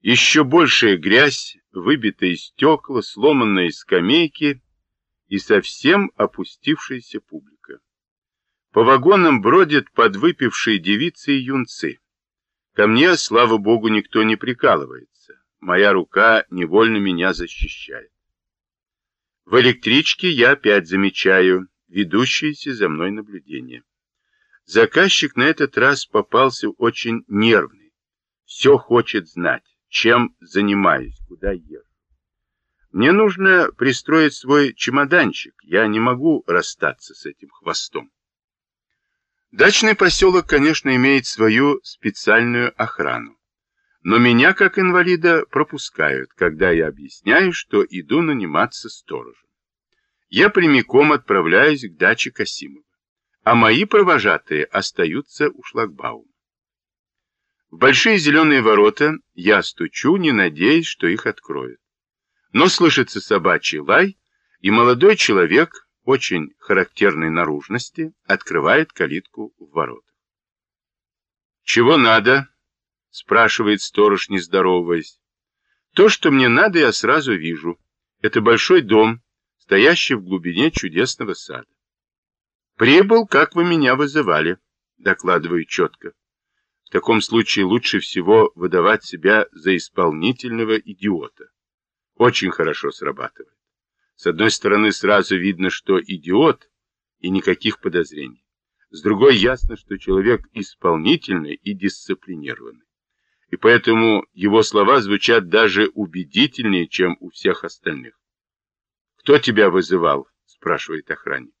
Еще большая грязь, выбитые стекла, сломанные скамейки и совсем опустившаяся публика. По вагонам бродят подвыпившие девицы и юнцы. Ко мне, слава богу, никто не прикалывается. Моя рука невольно меня защищает. В электричке я опять замечаю ведущееся за мной наблюдение. Заказчик на этот раз попался очень нервный. Все хочет знать чем занимаюсь, куда езжу. Мне нужно пристроить свой чемоданчик, я не могу расстаться с этим хвостом. Дачный поселок, конечно, имеет свою специальную охрану. Но меня, как инвалида, пропускают, когда я объясняю, что иду наниматься сторожем. Я прямиком отправляюсь к даче Касимова, а мои провожатые остаются у шлагбаума. Большие зеленые ворота я стучу, не надеясь, что их откроют. Но слышится собачий лай, и молодой человек, очень характерной наружности, открывает калитку в воротах. «Чего надо?» — спрашивает сторож, не здороваясь. «То, что мне надо, я сразу вижу. Это большой дом, стоящий в глубине чудесного сада. Прибыл, как вы меня вызывали», — докладываю четко. В таком случае лучше всего выдавать себя за исполнительного идиота. Очень хорошо срабатывает. С одной стороны, сразу видно, что идиот, и никаких подозрений. С другой, ясно, что человек исполнительный и дисциплинированный. И поэтому его слова звучат даже убедительнее, чем у всех остальных. «Кто тебя вызывал?» – спрашивает охранник.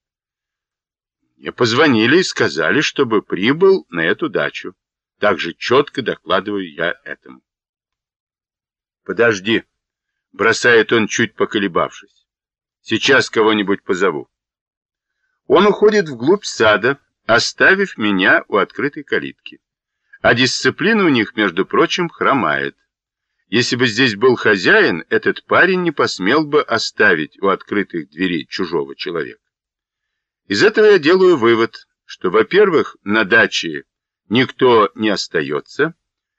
Мне позвонили и сказали, чтобы прибыл на эту дачу. Также четко докладываю я этому. Подожди, бросает он, чуть поколебавшись. Сейчас кого-нибудь позову. Он уходит вглубь сада, оставив меня у открытой калитки. А дисциплина у них, между прочим, хромает. Если бы здесь был хозяин, этот парень не посмел бы оставить у открытых дверей чужого человека. Из этого я делаю вывод, что, во-первых, на даче никто не остается,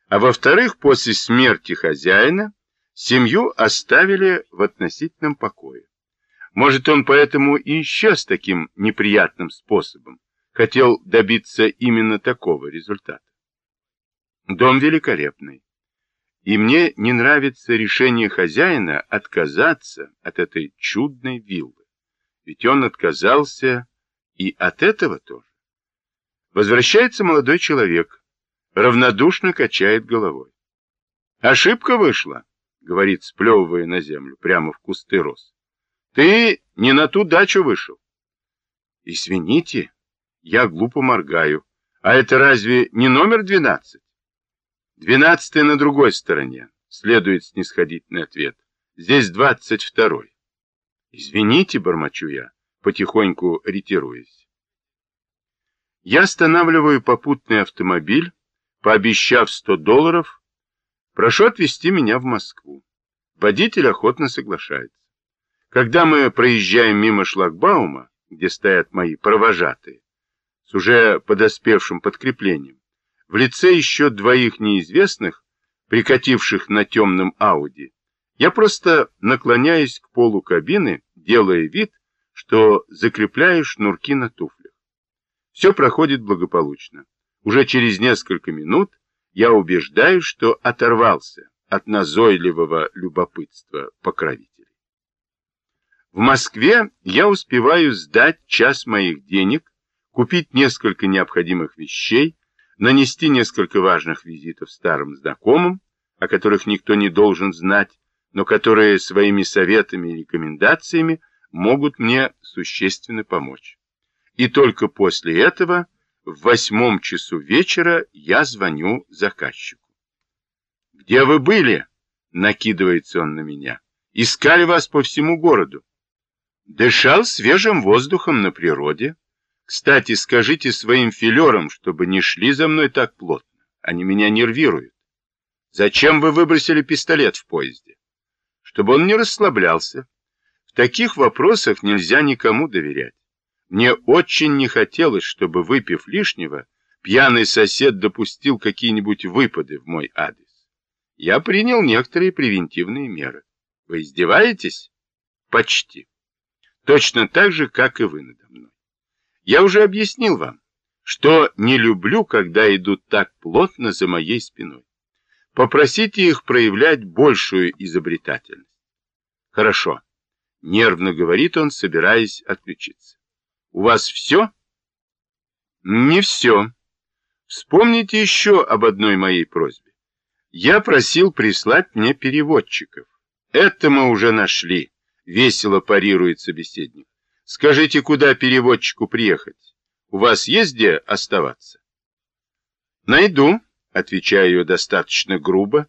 а во-вторых, после смерти хозяина семью оставили в относительном покое. Может, он поэтому и исчез таким неприятным способом, хотел добиться именно такого результата. Дом великолепный, и мне не нравится решение хозяина отказаться от этой чудной виллы, ведь он отказался и от этого тоже. Возвращается молодой человек, равнодушно качает головой. «Ошибка вышла», — говорит, сплевывая на землю, прямо в кусты роз. «Ты не на ту дачу вышел». «Извините, я глупо моргаю. А это разве не номер двенадцать?» «Двенадцатый на другой стороне», — следует снисходительный ответ. «Здесь двадцать второй». «Извините», — бормочу я, потихоньку ретируясь. Я останавливаю попутный автомобиль, пообещав 100 долларов, прошу отвезти меня в Москву. Водитель охотно соглашается. Когда мы проезжаем мимо шлагбаума, где стоят мои провожатые, с уже подоспевшим подкреплением, в лице еще двоих неизвестных, прикативших на темном Ауди, я просто наклоняюсь к полу кабины, делая вид, что закрепляю шнурки на туфли. Все проходит благополучно. Уже через несколько минут я убеждаюсь, что оторвался от назойливого любопытства покровителей. В Москве я успеваю сдать час моих денег, купить несколько необходимых вещей, нанести несколько важных визитов старым знакомым, о которых никто не должен знать, но которые своими советами и рекомендациями могут мне существенно помочь. И только после этого, в восьмом часу вечера, я звоню заказчику. «Где вы были?» — накидывается он на меня. «Искали вас по всему городу». «Дышал свежим воздухом на природе. Кстати, скажите своим филерам, чтобы не шли за мной так плотно. Они меня нервируют. Зачем вы выбросили пистолет в поезде?» «Чтобы он не расслаблялся. В таких вопросах нельзя никому доверять. Мне очень не хотелось, чтобы, выпив лишнего, пьяный сосед допустил какие-нибудь выпады в мой адрес. Я принял некоторые превентивные меры. Вы издеваетесь? Почти. Точно так же, как и вы надо мной. Я уже объяснил вам, что не люблю, когда идут так плотно за моей спиной. Попросите их проявлять большую изобретательность. Хорошо. Нервно говорит он, собираясь отключиться. У вас все? Не все. Вспомните еще об одной моей просьбе. Я просил прислать мне переводчиков. Это мы уже нашли, весело парирует собеседник. Скажите, куда переводчику приехать? У вас есть где оставаться? Найду, отвечаю ее достаточно грубо.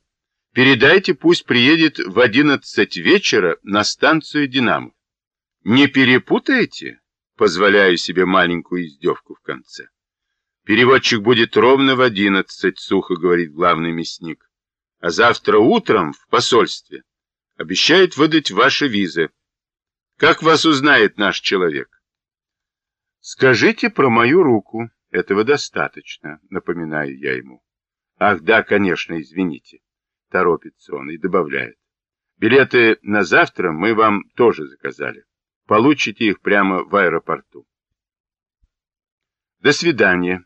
Передайте, пусть приедет в одиннадцать вечера на станцию «Динамо». Не перепутаете? Позволяю себе маленькую издевку в конце. Переводчик будет ровно в одиннадцать, сухо говорит главный мясник. А завтра утром в посольстве обещает выдать ваши визы. Как вас узнает наш человек? Скажите про мою руку. Этого достаточно, напоминаю я ему. Ах, да, конечно, извините. Торопится он и добавляет. Билеты на завтра мы вам тоже заказали. Получите их прямо в аэропорту. До свидания.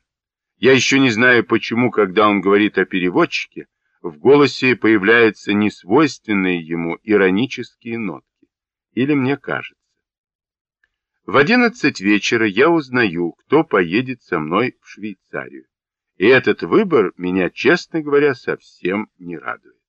Я еще не знаю, почему, когда он говорит о переводчике, в голосе появляются несвойственные ему иронические нотки. Или мне кажется. В одиннадцать вечера я узнаю, кто поедет со мной в Швейцарию. И этот выбор меня, честно говоря, совсем не радует.